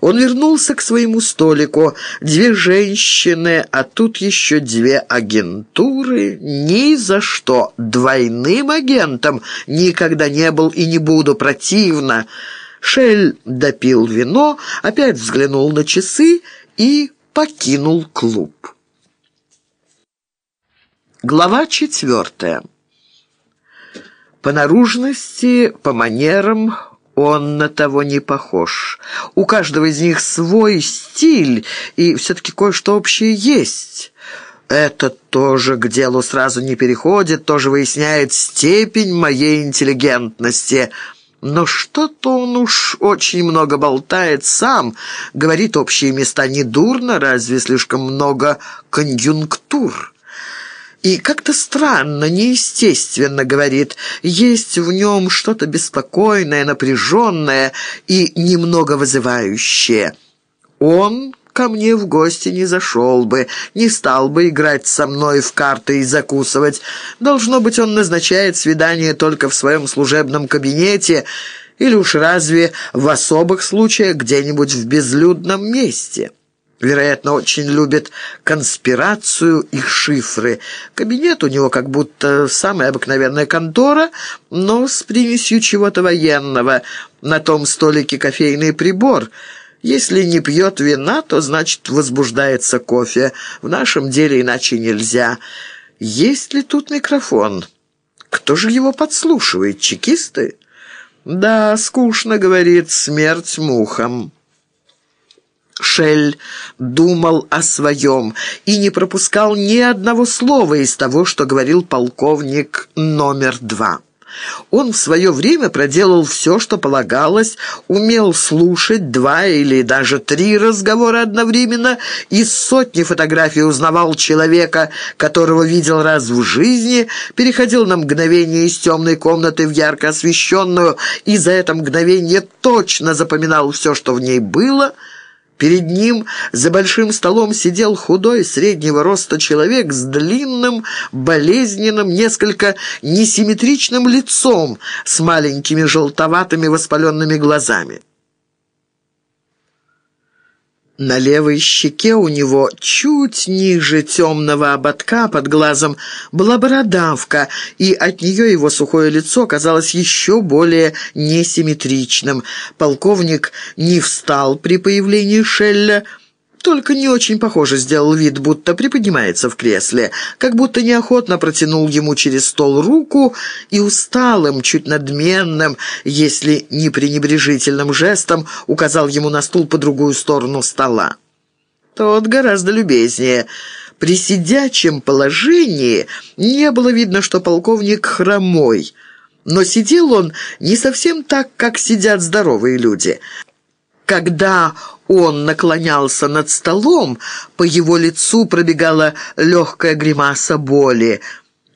Он вернулся к своему столику. Две женщины, а тут еще две агентуры. Ни за что. Двойным агентом никогда не был и не буду. Противно. Шель допил вино, опять взглянул на часы и покинул клуб. Глава четвертая. По наружности, по манерам он на того не похож. У каждого из них свой стиль, и все-таки кое-что общее есть. Это тоже к делу сразу не переходит, тоже выясняет степень моей интеллигентности. Но что-то он уж очень много болтает сам, говорит общие места недурно, разве слишком много конъюнктур». И как-то странно, неестественно, говорит, есть в нем что-то беспокойное, напряженное и немного вызывающее. Он ко мне в гости не зашел бы, не стал бы играть со мной в карты и закусывать. Должно быть, он назначает свидание только в своем служебном кабинете или уж разве в особых случаях где-нибудь в безлюдном месте». Вероятно, очень любит конспирацию и шифры. Кабинет у него как будто самая обыкновенная контора, но с примесью чего-то военного. На том столике кофейный прибор. Если не пьет вина, то, значит, возбуждается кофе. В нашем деле иначе нельзя. Есть ли тут микрофон? Кто же его подслушивает? Чекисты? Да, скучно, говорит, смерть мухам. Шель думал о своем и не пропускал ни одного слова из того, что говорил полковник номер два. Он в свое время проделал все, что полагалось, умел слушать два или даже три разговора одновременно, из сотни фотографий узнавал человека, которого видел раз в жизни, переходил на мгновение из темной комнаты в ярко освещенную, и за это мгновение точно запоминал все, что в ней было – Перед ним за большим столом сидел худой среднего роста человек с длинным, болезненным, несколько несимметричным лицом с маленькими желтоватыми воспаленными глазами. На левой щеке у него, чуть ниже темного ободка под глазом, была бородавка, и от нее его сухое лицо казалось еще более несимметричным. Полковник не встал при появлении Шелля, только не очень похоже сделал вид, будто приподнимается в кресле, как будто неохотно протянул ему через стол руку и усталым, чуть надменным, если не пренебрежительным жестом указал ему на стул по другую сторону стола. Тот гораздо любезнее. При сидячем положении не было видно, что полковник хромой, но сидел он не совсем так, как сидят здоровые люди – когда он наклонялся над столом, по его лицу пробегала легкая гримаса боли.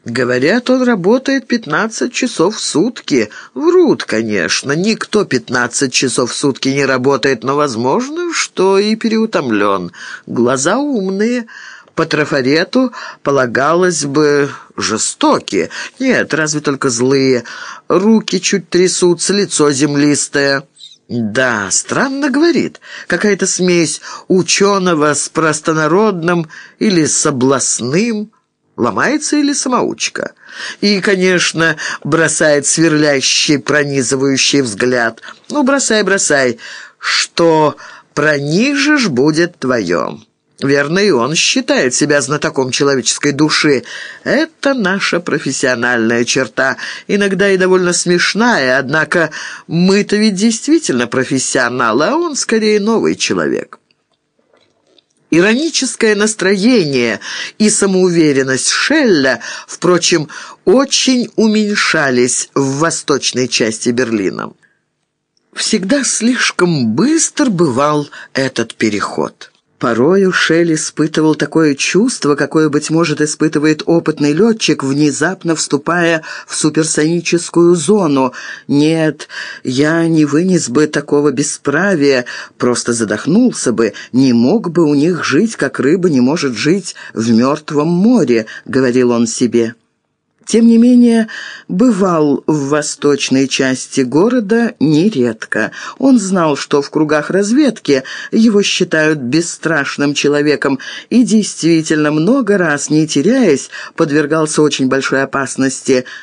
Говорят, он работает пятнадцать часов в сутки. Врут, конечно, никто пятнадцать часов в сутки не работает, но возможно, что и переутомлен. Глаза умные, по трафарету полагалось бы жестокие. Нет, разве только злые. Руки чуть трясутся, лицо землистое. «Да, странно говорит. Какая-то смесь ученого с простонародным или с областным. Ломается или самоучка. И, конечно, бросает сверлящий, пронизывающий взгляд. Ну, бросай, бросай. Что пронижишь, будет твоем». Верно, и он считает себя знатоком человеческой души. Это наша профессиональная черта, иногда и довольно смешная, однако мы-то ведь действительно профессионалы, а он скорее новый человек. Ироническое настроение и самоуверенность Шелля, впрочем, очень уменьшались в восточной части Берлина. Всегда слишком быстр бывал этот переход. Порою Шелли испытывал такое чувство, какое, быть может, испытывает опытный летчик, внезапно вступая в суперсоническую зону. «Нет, я не вынес бы такого бесправия, просто задохнулся бы, не мог бы у них жить, как рыба не может жить в мертвом море», — говорил он себе. Тем не менее, бывал в восточной части города нередко. Он знал, что в кругах разведки его считают бесстрашным человеком и действительно много раз, не теряясь, подвергался очень большой опасности –